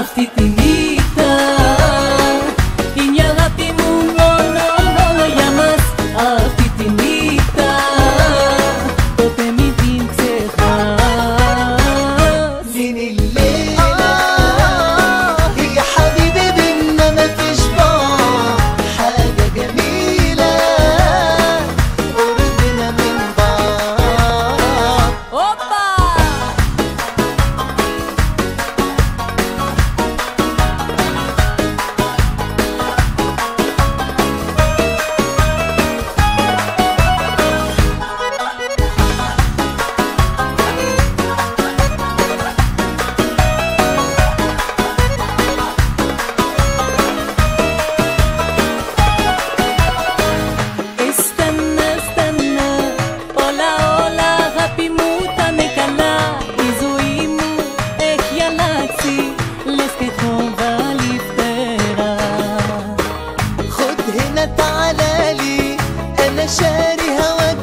Αυτή τη νύχτα هنا تعالالي أنا شاري هواك